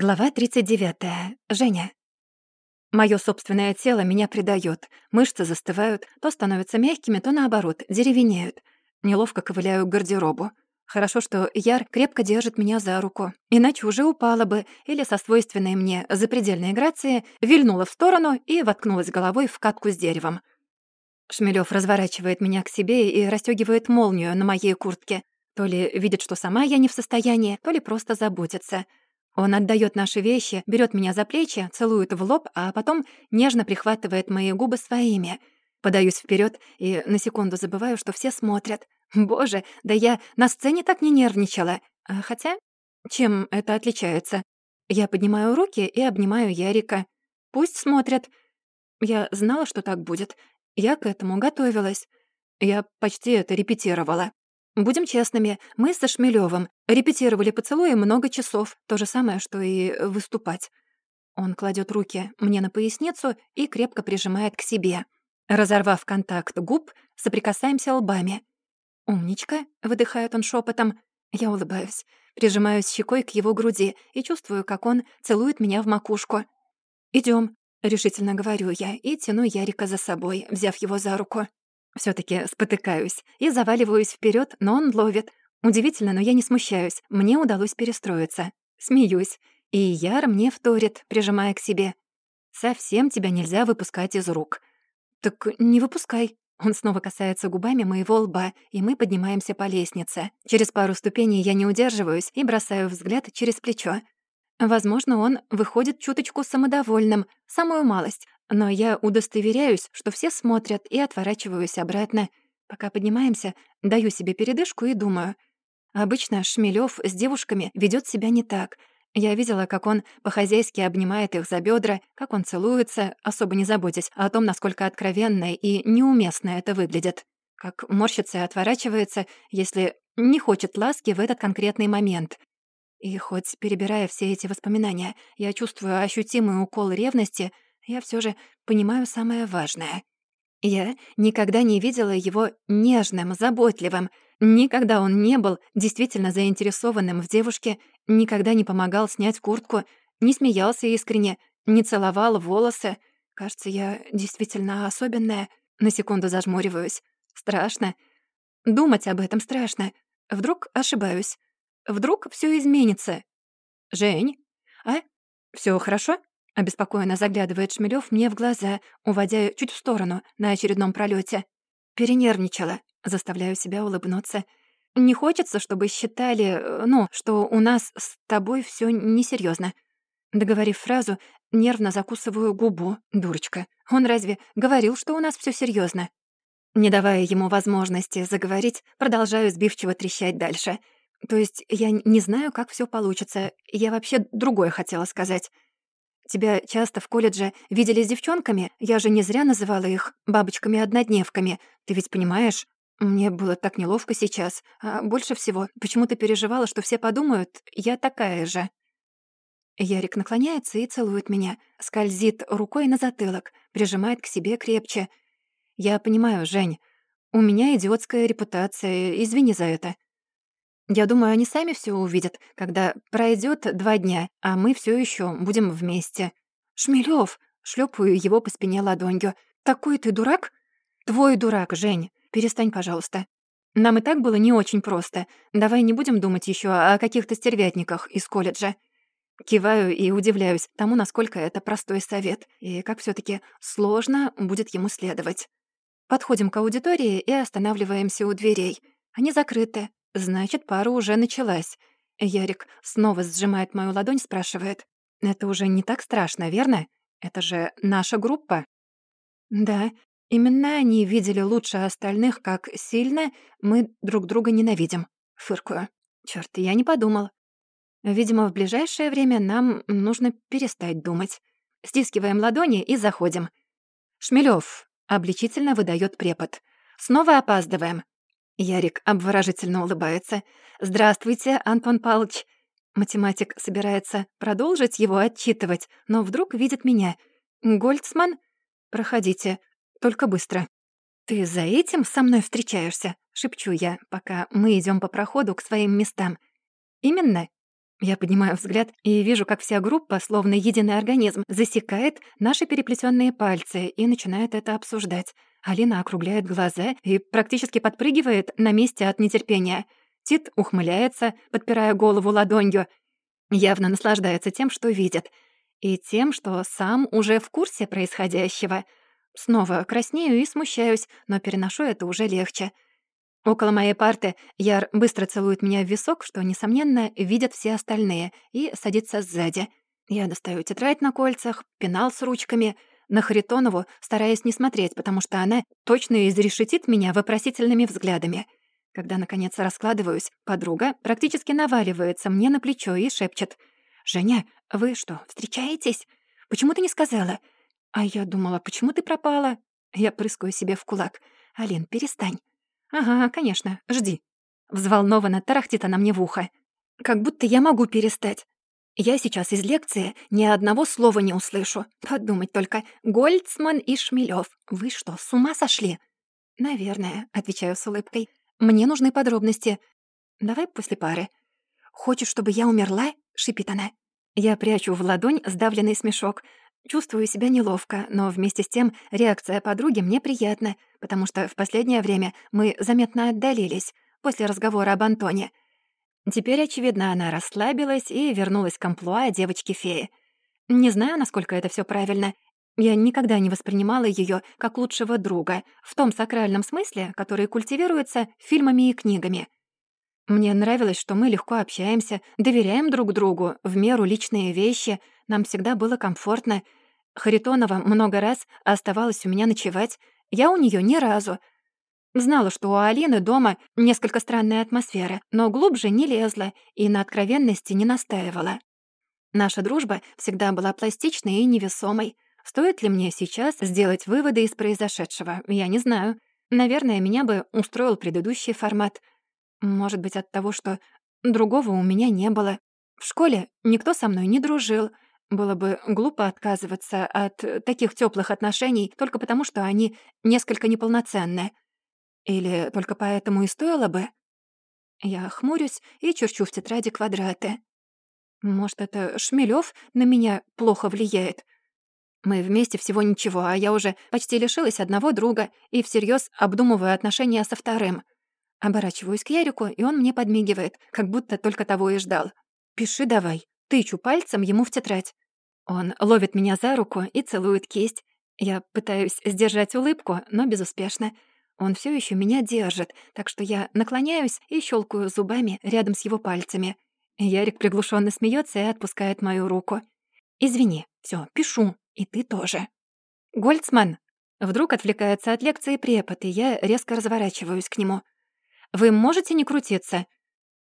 Глава 39. Женя. Моё собственное тело меня предает. Мышцы застывают, то становятся мягкими, то наоборот, деревенеют. Неловко ковыляю к гардеробу. Хорошо, что Яр крепко держит меня за руку. Иначе уже упала бы или со свойственной мне запредельной грацией вильнула в сторону и воткнулась головой в катку с деревом. Шмелёв разворачивает меня к себе и расстёгивает молнию на моей куртке. То ли видит, что сама я не в состоянии, то ли просто заботится — он отдает наши вещи, берет меня за плечи, целует в лоб, а потом нежно прихватывает мои губы своими. Подаюсь вперед и на секунду забываю, что все смотрят. Боже, да я на сцене так не нервничала. А хотя, чем это отличается? Я поднимаю руки и обнимаю Ярика. Пусть смотрят. Я знала, что так будет. Я к этому готовилась. Я почти это репетировала. Будем честными, мы со Шмелёвым репетировали поцелуи много часов, то же самое, что и выступать. Он кладет руки мне на поясницу и крепко прижимает к себе. Разорвав контакт губ, соприкасаемся лбами. «Умничка», — выдыхает он шепотом. Я улыбаюсь, прижимаюсь щекой к его груди и чувствую, как он целует меня в макушку. Идем, решительно говорю я и тяну Ярика за собой, взяв его за руку все таки спотыкаюсь и заваливаюсь вперед, но он ловит. Удивительно, но я не смущаюсь. Мне удалось перестроиться. Смеюсь. И Яр мне вторит, прижимая к себе. «Совсем тебя нельзя выпускать из рук». «Так не выпускай». Он снова касается губами моего лба, и мы поднимаемся по лестнице. Через пару ступеней я не удерживаюсь и бросаю взгляд через плечо. Возможно, он выходит чуточку самодовольным, самую малость, но я удостоверяюсь, что все смотрят, и отворачиваюсь обратно. Пока поднимаемся, даю себе передышку и думаю. Обычно Шмелёв с девушками ведёт себя не так. Я видела, как он по-хозяйски обнимает их за бёдра, как он целуется, особо не заботясь о том, насколько откровенно и неуместно это выглядит. Как морщится и отворачивается, если не хочет ласки в этот конкретный момент. И хоть, перебирая все эти воспоминания, я чувствую ощутимый укол ревности — я все же понимаю самое важное. Я никогда не видела его нежным, заботливым, никогда он не был действительно заинтересованным в девушке, никогда не помогал снять куртку, не смеялся искренне, не целовал волосы. Кажется, я действительно особенная. На секунду зажмуриваюсь. Страшно. Думать об этом страшно. Вдруг ошибаюсь. Вдруг все изменится. «Жень, а? Все хорошо?» Обеспокоенно заглядывает Шмелёв мне в глаза, уводя чуть в сторону на очередном пролете. Перенервничала, заставляю себя улыбнуться. Не хочется, чтобы считали, э, ну, что у нас с тобой все несерьезно. Договорив фразу, нервно закусываю губу. Дурочка. Он разве говорил, что у нас все серьезно? Не давая ему возможности заговорить, продолжаю сбивчиво трещать дальше. То есть я не знаю, как все получится. Я вообще другое хотела сказать. Тебя часто в колледже видели с девчонками? Я же не зря называла их бабочками-однодневками. Ты ведь понимаешь? Мне было так неловко сейчас. А больше всего почему-то переживала, что все подумают, я такая же. Ярик наклоняется и целует меня, скользит рукой на затылок, прижимает к себе крепче. Я понимаю, Жень, у меня идиотская репутация, извини за это. Я думаю, они сами все увидят, когда пройдет два дня, а мы все еще будем вместе. Шмелев, шлепаю его по спине ладонью. Такой ты дурак? Твой дурак, Жень. Перестань, пожалуйста. Нам и так было не очень просто. Давай не будем думать еще о каких-то стервятниках из колледжа. Киваю и удивляюсь тому, насколько это простой совет, и как все таки сложно будет ему следовать. Подходим к аудитории и останавливаемся у дверей. Они закрыты, Значит, пара уже началась. Ярик снова сжимает мою ладонь, спрашивает. «Это уже не так страшно, верно? Это же наша группа?» «Да, именно они видели лучше остальных, как сильно мы друг друга ненавидим», — фыркую. «Чёрт, я не подумал. Видимо, в ближайшее время нам нужно перестать думать. Стискиваем ладони и заходим. Шмелёв обличительно выдаёт препод. Снова опаздываем. Ярик обворожительно улыбается. «Здравствуйте, Антон Павлович». Математик собирается продолжить его отчитывать, но вдруг видит меня. «Гольцман? Проходите, только быстро». «Ты за этим со мной встречаешься?» — шепчу я, пока мы идем по проходу к своим местам. «Именно?» Я поднимаю взгляд и вижу, как вся группа, словно единый организм, засекает наши переплетенные пальцы и начинает это обсуждать. Алина округляет глаза и практически подпрыгивает на месте от нетерпения. Тит ухмыляется, подпирая голову ладонью. Явно наслаждается тем, что видит. И тем, что сам уже в курсе происходящего. Снова краснею и смущаюсь, но переношу это уже легче. Около моей парты Яр быстро целует меня в висок, что, несомненно, видят все остальные, и садится сзади. Я достаю тетрадь на кольцах, пенал с ручками. На Харитонову стараясь не смотреть, потому что она точно изрешетит меня вопросительными взглядами. Когда, наконец, раскладываюсь, подруга практически наваливается мне на плечо и шепчет. «Женя, вы что, встречаетесь? Почему ты не сказала?» А я думала, почему ты пропала? Я прыскаю себе в кулак. «Алин, перестань. «Ага, конечно, жди». Взволнованно тарахтит она мне в ухо. «Как будто я могу перестать. Я сейчас из лекции ни одного слова не услышу. Подумать только, Гольцман и Шмелёв. Вы что, с ума сошли?» «Наверное», — отвечаю с улыбкой. «Мне нужны подробности. Давай после пары». «Хочешь, чтобы я умерла?» — шипит она. Я прячу в ладонь сдавленный смешок. Чувствую себя неловко, но вместе с тем реакция подруги мне приятна, потому что в последнее время мы заметно отдалились после разговора об Антоне. Теперь, очевидно, она расслабилась и вернулась к амплуа девочки-феи. Не знаю, насколько это все правильно. Я никогда не воспринимала ее как лучшего друга, в том сакральном смысле, который культивируется фильмами и книгами. Мне нравилось, что мы легко общаемся, доверяем друг другу, в меру личные вещи, нам всегда было комфортно — Харитонова много раз оставалась у меня ночевать. Я у нее ни разу. Знала, что у Алины дома несколько странная атмосфера, но глубже не лезла и на откровенности не настаивала. Наша дружба всегда была пластичной и невесомой. Стоит ли мне сейчас сделать выводы из произошедшего, я не знаю. Наверное, меня бы устроил предыдущий формат. Может быть, от того, что другого у меня не было. В школе никто со мной не дружил — было бы глупо отказываться от таких теплых отношений только потому, что они несколько неполноценны. Или только поэтому и стоило бы? Я хмурюсь и черчу в тетради квадраты. Может, это Шмелёв на меня плохо влияет? Мы вместе всего ничего, а я уже почти лишилась одного друга и всерьез обдумываю отношения со вторым. Оборачиваюсь к Ярику, и он мне подмигивает, как будто только того и ждал. «Пиши давай», Тычу пальцем ему в тетрадь. Он ловит меня за руку и целует кисть. Я пытаюсь сдержать улыбку, но безуспешно. Он все еще меня держит, так что я наклоняюсь и щелкаю зубами рядом с его пальцами. Ярик приглушенно смеется и отпускает мою руку. «Извини, все, пишу, и ты тоже». «Гольцман!» Вдруг отвлекается от лекции препод, и я резко разворачиваюсь к нему. «Вы можете не крутиться?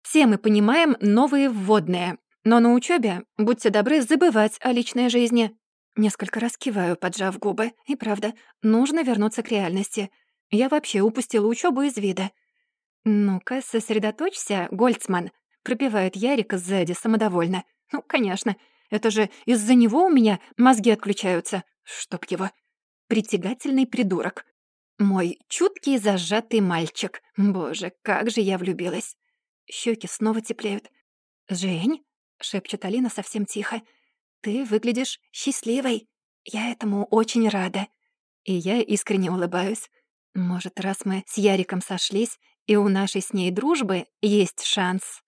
Все мы понимаем новые вводные. Но на учебе, будьте добры, забывать о личной жизни. Несколько раз киваю, поджав губы. И правда, нужно вернуться к реальности. Я вообще упустила учебу из вида. «Ну-ка, сосредоточься, Гольцман», — пропевает Ярик сзади самодовольно. «Ну, конечно, это же из-за него у меня мозги отключаются. Чтоб его. Притягательный придурок. Мой чуткий зажатый мальчик. Боже, как же я влюбилась. Щеки снова теплеют. «Жень?» — шепчет Алина совсем тихо. «Ты выглядишь счастливой. Я этому очень рада». И я искренне улыбаюсь. Может, раз мы с Яриком сошлись, и у нашей с ней дружбы есть шанс.